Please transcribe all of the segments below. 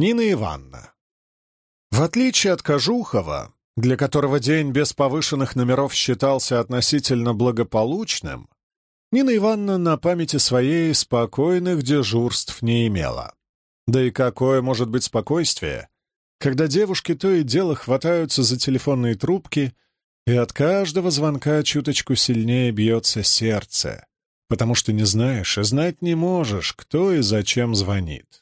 Нина Ивановна. В отличие от Кожухова, для которого день без повышенных номеров считался относительно благополучным, Нина Ивановна на памяти своей спокойных дежурств не имела. Да и какое может быть спокойствие, когда девушки то и дело хватаются за телефонные трубки, и от каждого звонка чуточку сильнее бьется сердце, потому что не знаешь и знать не можешь, кто и зачем звонит.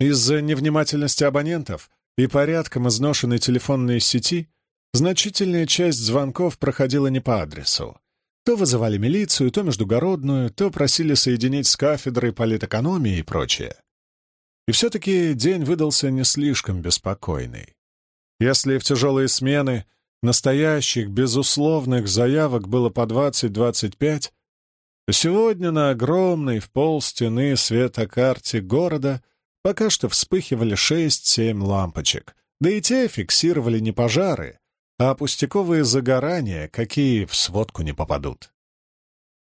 Из-за невнимательности абонентов и порядком изношенной телефонной сети значительная часть звонков проходила не по адресу. То вызывали милицию, то междугородную, то просили соединить с кафедрой политэкономии и прочее. И все-таки день выдался не слишком беспокойный. Если в тяжелые смены настоящих, безусловных заявок было по 20-25, то сегодня на огромной в пол стены светокарте города пока что вспыхивали 6-7 лампочек, да и те фиксировали не пожары, а пустяковые загорания, какие в сводку не попадут.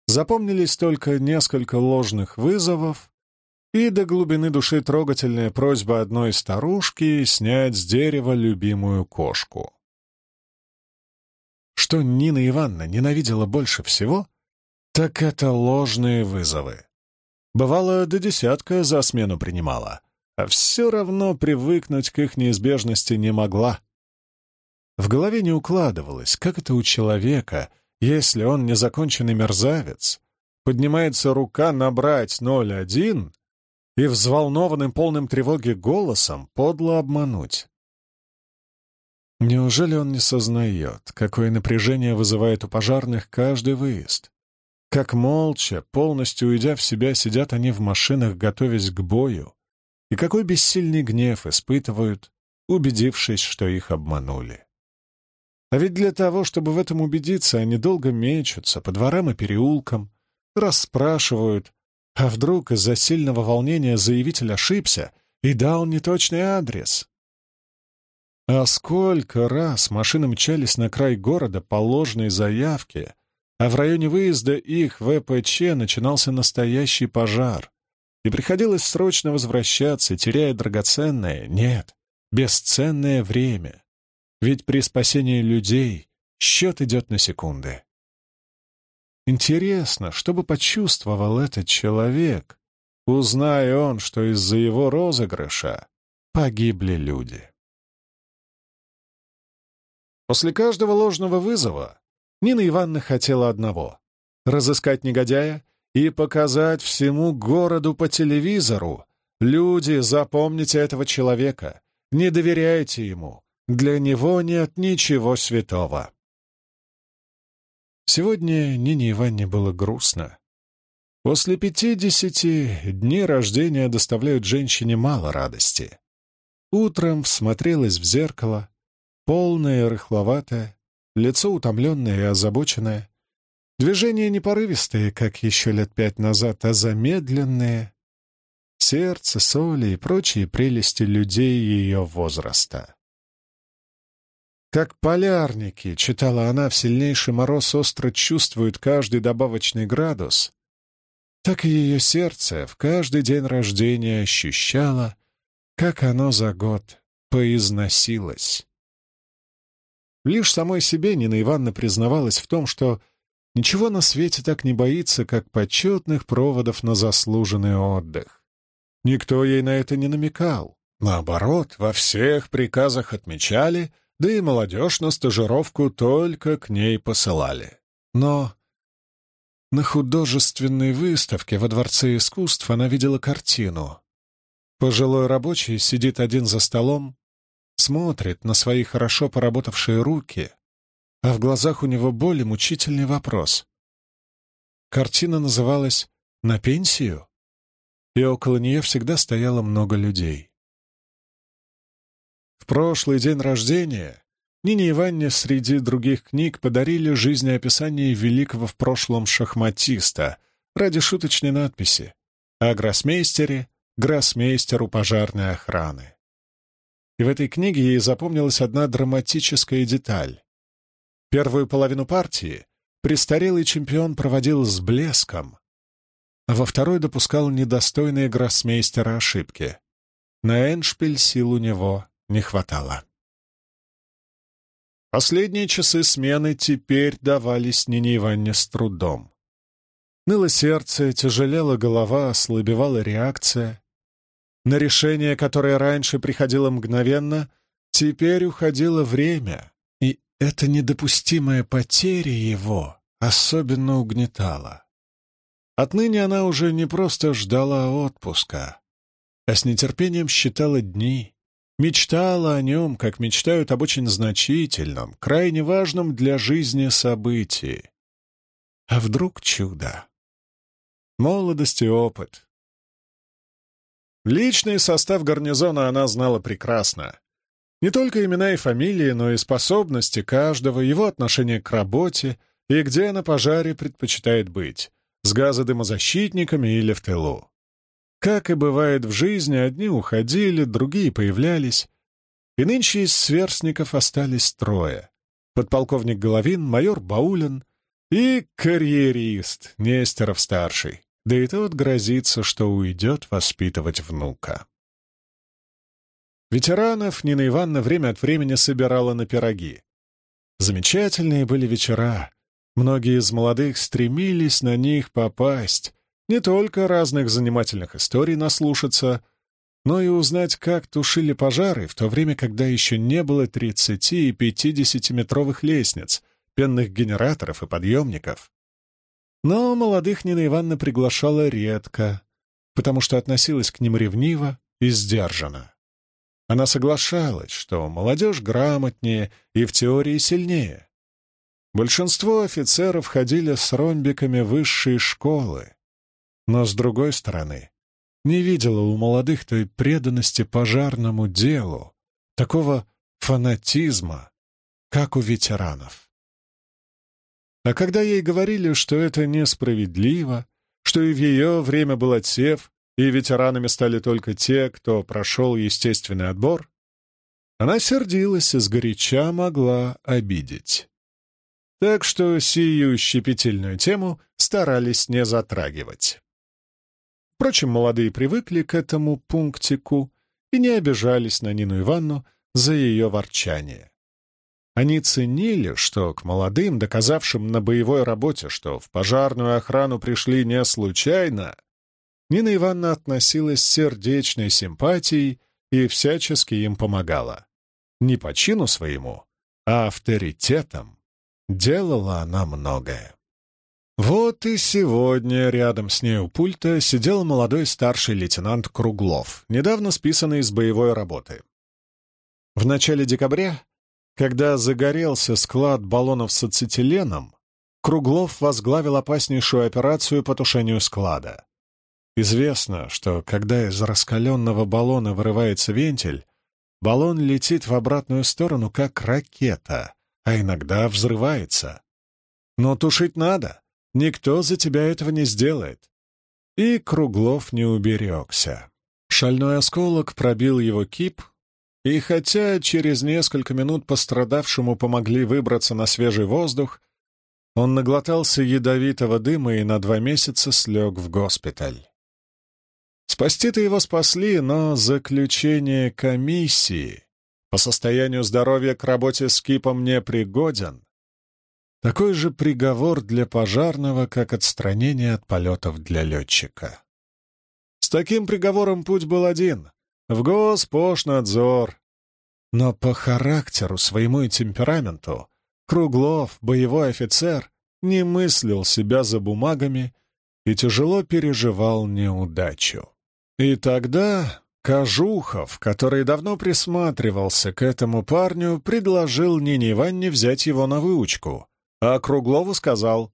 Запомнились только несколько ложных вызовов и до глубины души трогательная просьба одной старушки снять с дерева любимую кошку. Что Нина Ивановна ненавидела больше всего, так это ложные вызовы. Бывало, до десятка за смену принимала, а все равно привыкнуть к их неизбежности не могла. В голове не укладывалось, как это у человека, если он незаконченный мерзавец, поднимается рука набрать 01 и взволнованным полным тревоги голосом подло обмануть. Неужели он не сознает, какое напряжение вызывает у пожарных каждый выезд? Как молча, полностью уйдя в себя, сидят они в машинах, готовясь к бою, и какой бессильный гнев испытывают, убедившись, что их обманули. А ведь для того, чтобы в этом убедиться, они долго мечутся по дворам и переулкам, расспрашивают, а вдруг из-за сильного волнения заявитель ошибся и дал неточный адрес. А сколько раз машины мчались на край города по ложной заявке, а в районе выезда их ВПЧ начинался настоящий пожар, и приходилось срочно возвращаться, теряя драгоценное, нет, бесценное время. Ведь при спасении людей счет идет на секунды. Интересно, что бы почувствовал этот человек, узная он, что из-за его розыгрыша погибли люди. После каждого ложного вызова Нина Ивановна хотела одного — разыскать негодяя и показать всему городу по телевизору. Люди, запомните этого человека, не доверяйте ему, для него нет ничего святого. Сегодня Нине Ивановне было грустно. После пятидесяти дни рождения доставляют женщине мало радости. Утром всмотрелась в зеркало, полное рыхловатое, лицо утомленное и озабоченное, движения не порывистые, как еще лет пять назад, а замедленные, сердце, соли и прочие прелести людей ее возраста. Как полярники, читала она, в сильнейший мороз остро чувствует каждый добавочный градус, так и ее сердце в каждый день рождения ощущало, как оно за год поизносилось. Лишь самой себе Нина Ивановна признавалась в том, что ничего на свете так не боится, как почетных проводов на заслуженный отдых. Никто ей на это не намекал. Наоборот, во всех приказах отмечали — да и молодежь на стажировку только к ней посылали. Но на художественной выставке во Дворце искусств она видела картину. Пожилой рабочий сидит один за столом, смотрит на свои хорошо поработавшие руки, а в глазах у него более мучительный вопрос. Картина называлась «На пенсию», и около нее всегда стояло много людей прошлый день рождения Нине Ивановне среди других книг подарили жизнеописание великого в прошлом шахматиста ради шуточной надписи о гроссмейстере, гроссмейстеру пожарной охраны. И в этой книге ей запомнилась одна драматическая деталь. Первую половину партии престарелый чемпион проводил с блеском, а во второй допускал недостойные гроссмейстера ошибки. на Эншпиль сил у него не хватало. Последние часы смены теперь давались Нине Ивановне с трудом. Ныло сердце, тяжелела голова, ослабевала реакция. На решение, которое раньше приходило мгновенно, теперь уходило время, эта недопустимая потеря его особенно угнетала. Отныне она уже не просто ждала отпуска, а с нетерпением считала дни, мечтала о нем, как мечтают об очень значительном, крайне важном для жизни событии. А вдруг чудо? Молодость и опыт. Личный состав гарнизона она знала прекрасно. Не только имена и фамилии, но и способности каждого, его отношение к работе и где на пожаре предпочитает быть, с газодымозащитниками или в тылу. Как и бывает в жизни, одни уходили, другие появлялись. И нынче из сверстников остались трое. Подполковник Головин, майор Баулин и карьерист Нестеров-старший. Да и тот грозится, что уйдет воспитывать внука. Ветеранов Нина Ивановна время от времени собирала на пироги. Замечательные были вечера. Многие из молодых стремились на них попасть, не только разных занимательных историй наслушаться, но и узнать, как тушили пожары в то время, когда еще не было 30 и 50-метровых лестниц, пенных генераторов и подъемников. Но молодых Нина Ивановна приглашала редко, потому что относилась к ним ревниво и сдержанно. Она соглашалась, что молодежь грамотнее и в теории сильнее. Большинство офицеров ходили с ромбиками высшей школы, но, с другой стороны, не видела у молодых той преданности пожарному делу, такого фанатизма, как у ветеранов. А когда ей говорили, что это несправедливо, что и в ее время был отсев, и ветеранами стали только те, кто прошел естественный отбор, она сердилась и сгоряча могла обидеть. Так что сию щепетильную тему старались не затрагивать. Впрочем, молодые привыкли к этому пунктику и не обижались на Нину Ивановну за ее ворчание. Они ценили, что к молодым, доказавшим на боевой работе, что в пожарную охрану пришли не случайно, Нина Ивановна относилась с сердечной симпатией и всячески им помогала. Не по чину своему, а авторитетом делала она многое. Вот и сегодня рядом с ней у пульта сидел молодой старший лейтенант Круглов, недавно списанный из боевой работы. В начале декабря, когда загорелся склад баллонов с ацетиленом, Круглов возглавил опаснейшую операцию по тушению склада. Известно, что когда из раскаленного баллона вырывается вентиль, баллон летит в обратную сторону, как ракета, а иногда взрывается. Но тушить надо, Никто за тебя этого не сделает. И Круглов не уберегся. Шальной осколок пробил его кип, и хотя через несколько минут пострадавшему помогли выбраться на свежий воздух, он наглотался ядовитого дыма и на два месяца слег в госпиталь. Спасти-то его спасли, но заключение комиссии по состоянию здоровья к работе с кипом не пригоден, такой же приговор для пожарного, как отстранение от полетов для летчика. С таким приговором путь был один — в Госпошнадзор. Но по характеру своему и темпераменту Круглов, боевой офицер, не мыслил себя за бумагами и тяжело переживал неудачу. И тогда Кожухов, который давно присматривался к этому парню, предложил Нине Ивановне взять его на выучку, а Круглову сказал,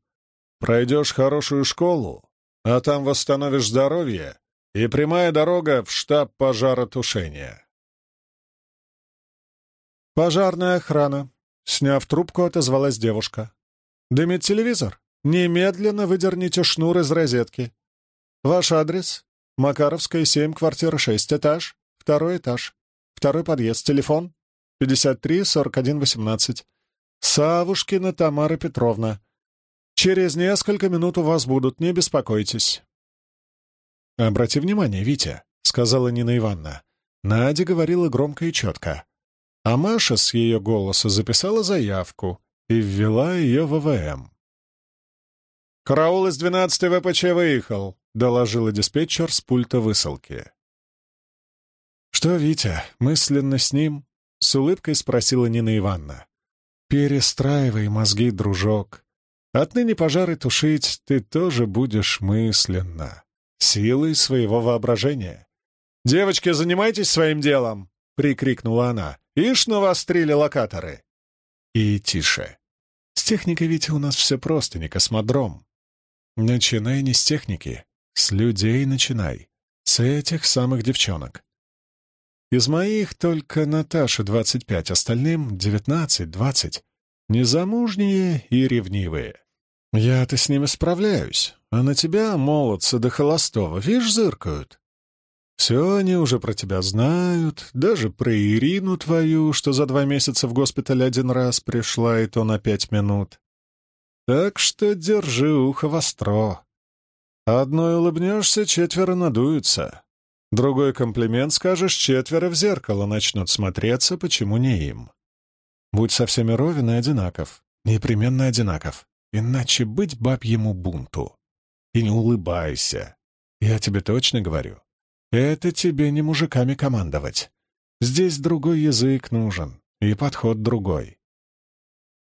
«Пройдешь хорошую школу, а там восстановишь здоровье, и прямая дорога в штаб пожаротушения». «Пожарная охрана», — сняв трубку, отозвалась девушка. «Дымит телевизор? Немедленно выдерните шнур из розетки. Ваш адрес? Макаровская, 7, квартира 6, этаж, второй этаж, второй подъезд, телефон 53 41 18. «Савушкина Тамара Петровна. Через несколько минут у вас будут, не беспокойтесь». «Обрати внимание, Витя», — сказала Нина Ивановна. Надя говорила громко и четко. А Маша с ее голоса записала заявку и ввела ее в ВВМ. «Караул из 12-й ВПЧ выехал», — доложила диспетчер с пульта высылки. «Что, Витя, мысленно с ним?» — с улыбкой спросила Нина Ивановна. «Перестраивай мозги, дружок. Отныне пожары тушить ты тоже будешь мысленно, силой своего воображения. «Девочки, занимайтесь своим делом!» — прикрикнула она. «Ишь, навострили локаторы!» И тише. С техникой ведь у нас все просто, не космодром. Начинай не с техники, с людей начинай. С этих самых девчонок. Из моих только Наташа 25, остальным 19-20. Незамужние и ревнивые. Я-то с ними справляюсь, а на тебя, молодца до холостого, видишь, зыркают. Все они уже про тебя знают, даже про Ирину твою, что за два месяца в госпиталь один раз пришла, и то на пять минут. Так что держи ухо востро. Одной улыбнешься, четверо надуются. Другой комплимент скажешь, четверо в зеркало начнут смотреться, почему не им. Будь со всеми ровен и одинаков, непременно одинаков, иначе быть бабьему бунту. И не улыбайся. Я тебе точно говорю. Это тебе не мужиками командовать. Здесь другой язык нужен, и подход другой.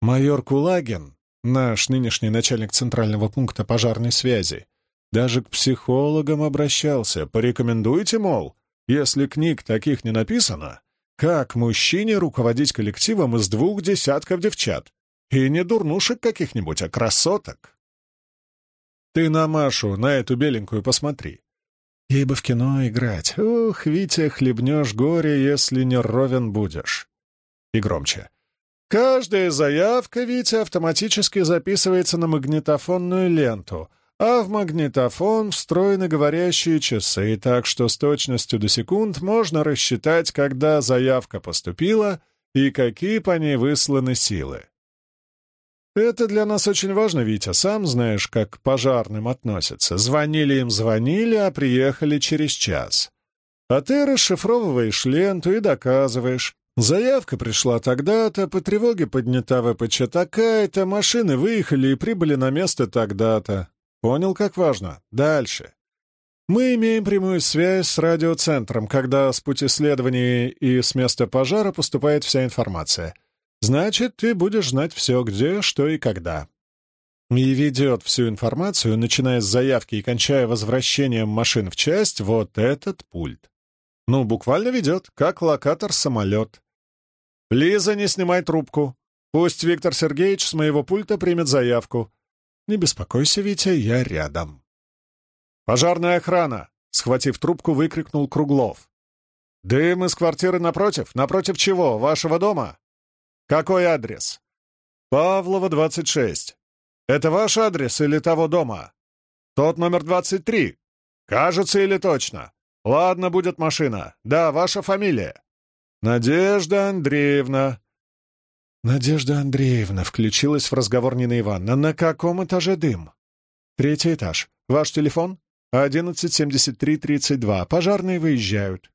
Майор Кулагин, наш нынешний начальник центрального пункта пожарной связи, даже к психологам обращался. Порекомендуйте, мол, если книг таких не написано, как мужчине руководить коллективом из двух десятков девчат? И не дурнушек каких-нибудь, а красоток. Ты на Машу, на эту беленькую посмотри. Ей бы в кино играть. Ух, Витя, хлебнешь горе, если не ровен будешь. И громче. Каждая заявка, Витя, автоматически записывается на магнитофонную ленту, а в магнитофон встроены говорящие часы, так что с точностью до секунд можно рассчитать, когда заявка поступила и какие по ней высланы силы. «Это для нас очень важно, Витя. Сам знаешь, как к пожарным относятся. Звонили им, звонили, а приехали через час. А ты расшифровываешь ленту и доказываешь. Заявка пришла тогда-то, по тревоге поднята ВПЧ такая-то, машины выехали и прибыли на место тогда-то. Понял, как важно? Дальше. Мы имеем прямую связь с радиоцентром, когда с пути следования и с места пожара поступает вся информация — Значит, ты будешь знать все, где, что и когда. И ведет всю информацию, начиная с заявки и кончая возвращением машин в часть, вот этот пульт. Ну, буквально ведет, как локатор-самолет. «Лиза, не снимай трубку. Пусть Виктор Сергеевич с моего пульта примет заявку. Не беспокойся, Витя, я рядом». «Пожарная охрана!» — схватив трубку, выкрикнул Круглов. «Дым из квартиры напротив? Напротив чего? Вашего дома?» «Какой адрес?» «Павлова, 26. Это ваш адрес или того дома?» «Тот номер 23. Кажется или точно?» «Ладно, будет машина. Да, ваша фамилия?» «Надежда Андреевна». «Надежда Андреевна», — включилась в разговор Нина Ивановна. «На каком этаже дым?» «Третий этаж. Ваш телефон?» «1173-32. Пожарные выезжают».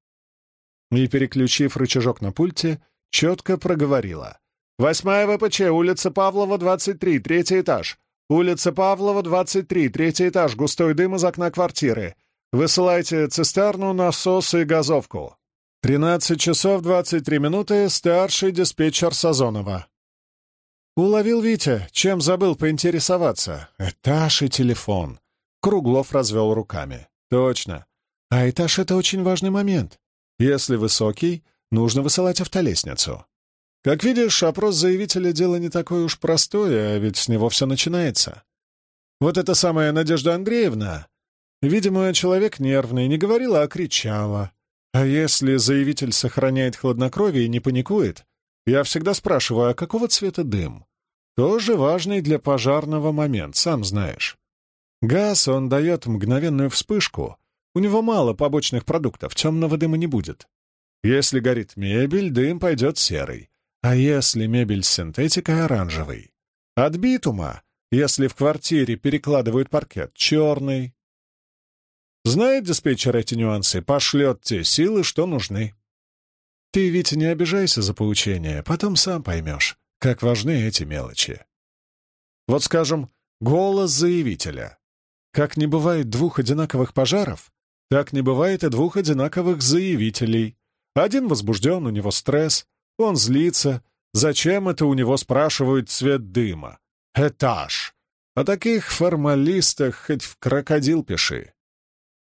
И, переключив рычажок на пульте, четко проговорила. Восьмая ВПЧ, улица Павлова, 23, третий этаж. Улица Павлова, 23, третий этаж, густой дым из окна квартиры. Высылайте цистерну, насос и газовку. 13 часов 23 минуты, старший диспетчер Сазонова. Уловил Витя, чем забыл поинтересоваться. Этаж и телефон. Круглов развел руками. Точно. А этаж — это очень важный момент. Если высокий, нужно высылать автолестницу. Как видишь, опрос заявителя — дело не такое уж простое, а ведь с него все начинается. Вот эта самая Надежда Андреевна, видимо, человек нервный, не говорила, а кричала. А если заявитель сохраняет хладнокровие и не паникует, я всегда спрашиваю, а какого цвета дым? Тоже важный для пожарного момент, сам знаешь. Газ он дает мгновенную вспышку, у него мало побочных продуктов, темного дыма не будет. Если горит мебель, дым пойдет серый. А если мебель с синтетикой оранжевый? От битума, если в квартире перекладывают паркет, черный. Знает диспетчер эти нюансы, пошлет те силы, что нужны. Ты ведь не обижайся за поучение, потом сам поймешь, как важны эти мелочи. Вот, скажем, голос заявителя. Как не бывает двух одинаковых пожаров, так не бывает и двух одинаковых заявителей. Один возбужден, у него стресс, он злится. Зачем это у него спрашивают цвет дыма? Этаж. О таких формалистах хоть в крокодил пиши.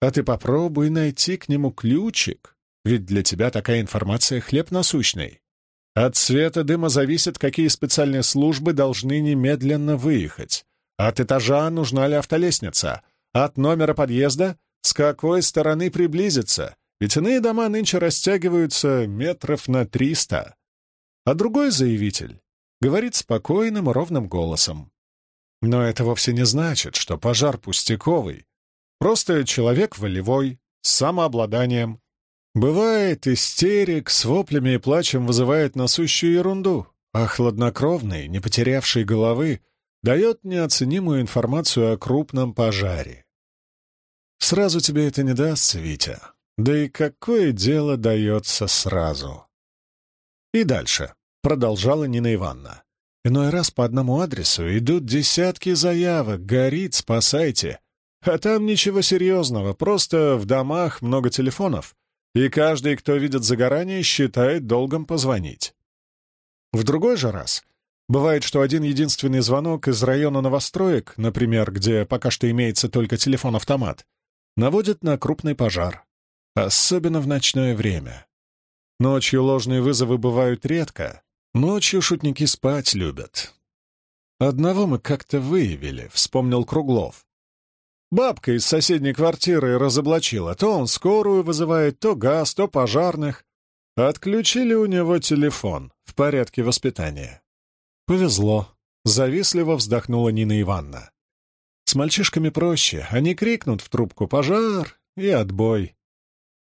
А ты попробуй найти к нему ключик, ведь для тебя такая информация хлеб насущный. От цвета дыма зависит, какие специальные службы должны немедленно выехать. От этажа нужна ли автолестница? От номера подъезда с какой стороны приблизиться? Ведь иные дома нынче растягиваются метров на триста. А другой заявитель говорит спокойным ровным голосом. Но это вовсе не значит, что пожар пустяковый. Просто человек волевой, с самообладанием. Бывает, истерик с воплями и плачем вызывает насущую ерунду, а хладнокровный, не потерявший головы, дает неоценимую информацию о крупном пожаре. Сразу тебе это не дастся, Витя. Да и какое дело дается сразу? И дальше, продолжала Нина Ивановна. Иной раз по одному адресу идут десятки заявок, горит, спасайте. А там ничего серьезного, просто в домах много телефонов, и каждый, кто видит загорание, считает долгом позвонить. В другой же раз Бывает, что один единственный звонок из района новостроек, например, где пока что имеется только телефон-автомат, наводит на крупный пожар. Особенно в ночное время. Ночью ложные вызовы бывают редко. Ночью шутники спать любят. Одного мы как-то выявили, вспомнил Круглов. Бабка из соседней квартиры разоблачила. То он скорую вызывает, то газ, то пожарных. Отключили у него телефон в порядке воспитания. «Повезло», — завистливо вздохнула Нина Ивановна. «С мальчишками проще. Они крикнут в трубку «пожар» и отбой.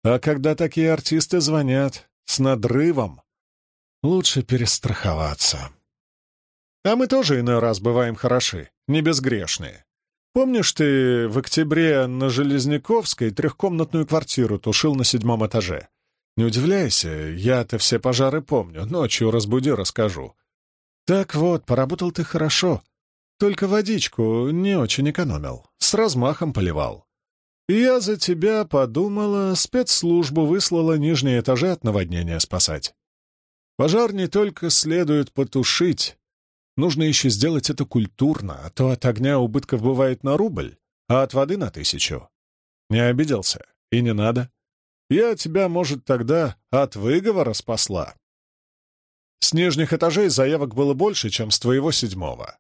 А когда такие артисты звонят с надрывом, лучше перестраховаться. А мы тоже иной раз бываем хороши, не безгрешные. Помнишь, ты в октябре на Железняковской трехкомнатную квартиру тушил на седьмом этаже? Не удивляйся, я-то все пожары помню, ночью разбуди, расскажу. Так вот, поработал ты хорошо. Только водичку не очень экономил, с размахом поливал. Я за тебя подумала, спецслужбу выслала нижние этажи от наводнения спасать. Пожар не только следует потушить, нужно еще сделать это культурно, а то от огня убытков бывает на рубль, а от воды на тысячу. Не обиделся, и не надо. Я тебя, может, тогда от выговора спасла. С нижних этажей заявок было больше, чем с твоего седьмого.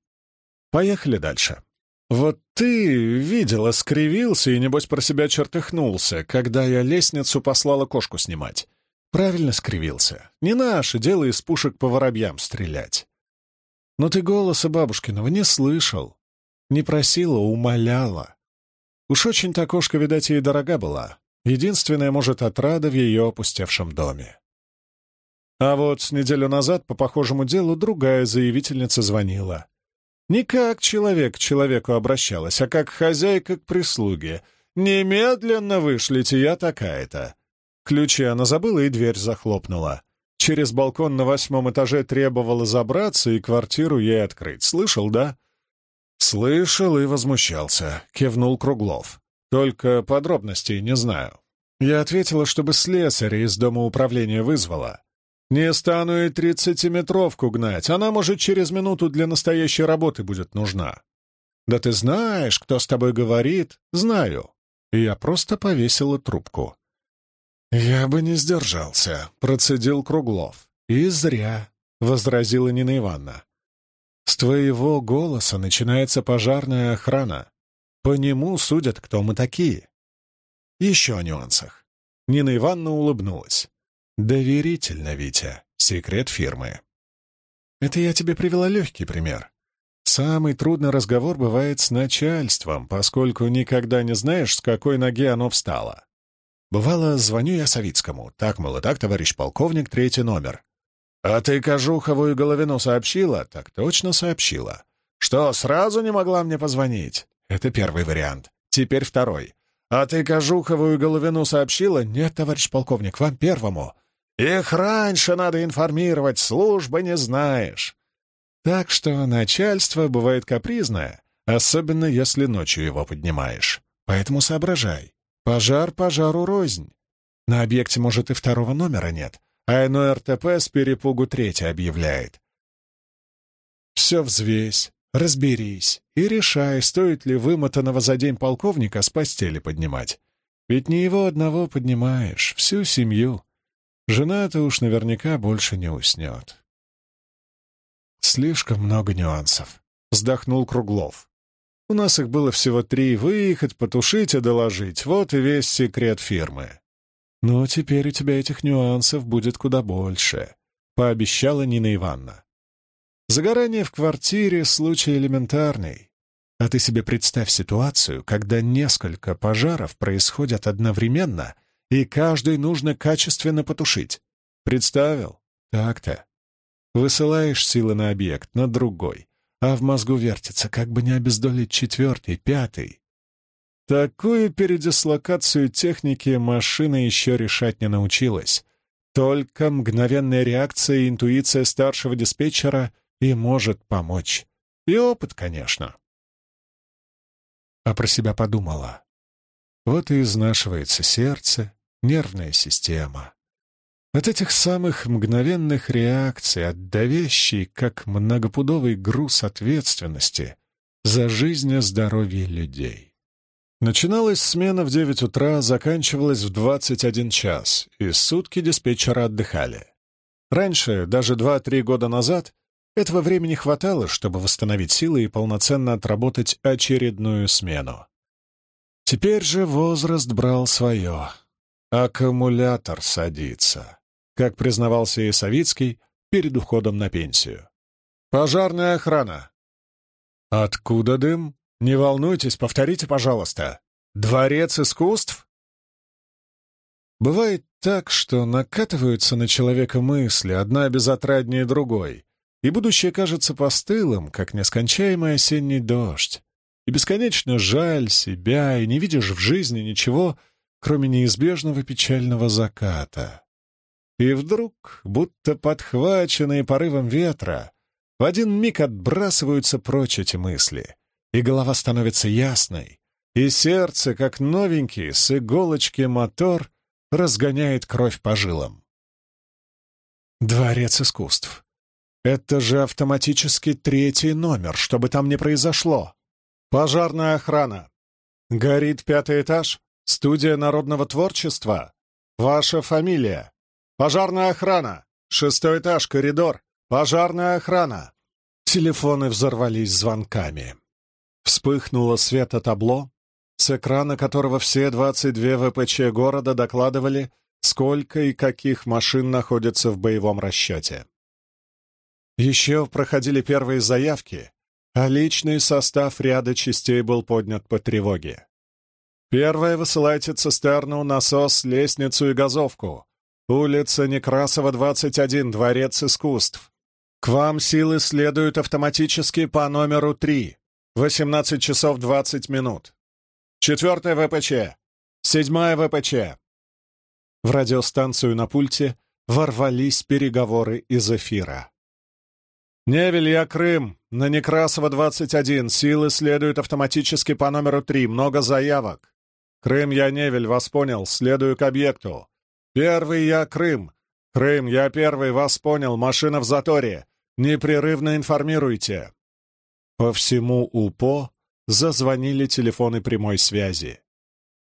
Поехали дальше. Вот ты, видела, скривился и, небось, про себя чертыхнулся, когда я лестницу послала кошку снимать. Правильно скривился. Не наше дело из пушек по воробьям стрелять. Но ты голоса бабушкиного не слышал. Не просила, умоляла. Уж очень та кошка, видать, ей дорога была. Единственная, может, отрада в ее опустевшем доме. А вот неделю назад по похожему делу другая заявительница звонила. Не как человек к человеку обращалась, а как хозяйка к прислуге. «Немедленно вышлите, я такая-то». Ключи она забыла и дверь захлопнула. Через балкон на восьмом этаже требовала забраться и квартиру ей открыть. Слышал, да? «Слышал и возмущался», — кивнул Круглов. «Только подробностей не знаю». Я ответила, чтобы слесаря из дома управления вызвала. Не стану и тридцатиметровку гнать, она, может, через минуту для настоящей работы будет нужна. Да ты знаешь, кто с тобой говорит? Знаю. И я просто повесила трубку. Я бы не сдержался, процедил Круглов. И зря, возразила Нина Ивановна. С твоего голоса начинается пожарная охрана. По нему судят, кто мы такие. Еще о нюансах. Нина Ивановна улыбнулась. Доверительно, Витя. Секрет фирмы. Это я тебе привела легкий пример. Самый трудный разговор бывает с начальством, поскольку никогда не знаешь, с какой ноги оно встало. Бывало, звоню я Савицкому. Так, мол, и так, товарищ полковник, третий номер. А ты Кожухову и Головину сообщила? Так точно сообщила. Что, сразу не могла мне позвонить? Это первый вариант. Теперь второй. А ты Кожухову и Головину сообщила? Нет, товарищ полковник, вам первому. Их раньше надо информировать, службы не знаешь. Так что начальство бывает капризное, особенно если ночью его поднимаешь. Поэтому соображай. Пожар пожару рознь. На объекте, может, и второго номера нет, а иной РТП с перепугу третий объявляет. Все взвесь, разберись и решай, стоит ли вымотанного за день полковника с постели поднимать. Ведь не его одного поднимаешь, всю семью. Жена-то уж наверняка больше не уснет. Слишком много нюансов, — вздохнул Круглов. У нас их было всего три — выехать, потушить и доложить. Вот и весь секрет фирмы. Но теперь у тебя этих нюансов будет куда больше, — пообещала Нина Ивановна. Загорание в квартире — случай элементарный. А ты себе представь ситуацию, когда несколько пожаров происходят одновременно, и каждый нужно качественно потушить. Представил? Так-то. Высылаешь силы на объект, на другой, а в мозгу вертится, как бы не обездолить четвертый, пятый. Такую передислокацию техники машина еще решать не научилась. Только мгновенная реакция и интуиция старшего диспетчера и может помочь. И опыт, конечно. А про себя подумала. Вот и изнашивается сердце, нервная система. От этих самых мгновенных реакций, от как многопудовый груз ответственности за жизнь и здоровье людей. Начиналась смена в 9 утра, заканчивалась в 21 час, и сутки диспетчера отдыхали. Раньше, даже 2-3 года назад, этого времени хватало, чтобы восстановить силы и полноценно отработать очередную смену. Теперь же возраст брал свое. Аккумулятор садится как признавался и Савицкий перед уходом на пенсию. «Пожарная охрана!» «Откуда дым? Не волнуйтесь, повторите, пожалуйста. Дворец искусств?» Бывает так, что накатываются на человека мысли, одна безотраднее другой, и будущее кажется постылым, как нескончаемый осенний дождь, и бесконечно жаль себя, и не видишь в жизни ничего, кроме неизбежного печального заката. И вдруг, будто подхваченные порывом ветра, в один миг отбрасываются прочь эти мысли, и голова становится ясной, и сердце, как новенький, с иголочки мотор, разгоняет кровь по жилам. Дворец искусств. Это же автоматически третий номер, что бы там ни произошло. Пожарная охрана. Горит пятый этаж. Студия народного творчества. Ваша фамилия. Пожарная охрана! Шестой этаж, коридор! Пожарная охрана!» Телефоны взорвались звонками. Вспыхнуло светотабло, с экрана которого все 22 ВПЧ города докладывали, сколько и каких машин находятся в боевом расчете. Еще проходили первые заявки, а личный состав ряда частей был поднят по тревоге. Первое высылайте цистерну, насос, лестницу и газовку. Улица Некрасова, 21, Дворец искусств. К вам силы следуют автоматически по номеру 3. 18 часов 20 минут. Четвертая ВПЧ. Седьмая ВПЧ. В радиостанцию на пульте ворвались переговоры из эфира. «Невель, я Крым. На Некрасова, 21. Силы следуют автоматически по номеру 3. Много заявок. Крым, я Невель, вас понял. Следую к объекту. «Первый я Крым. Крым, я первый, вас понял, машина в заторе. Непрерывно информируйте». По всему УПО зазвонили телефоны прямой связи.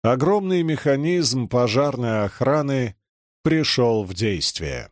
Огромный механизм пожарной охраны пришел в действие.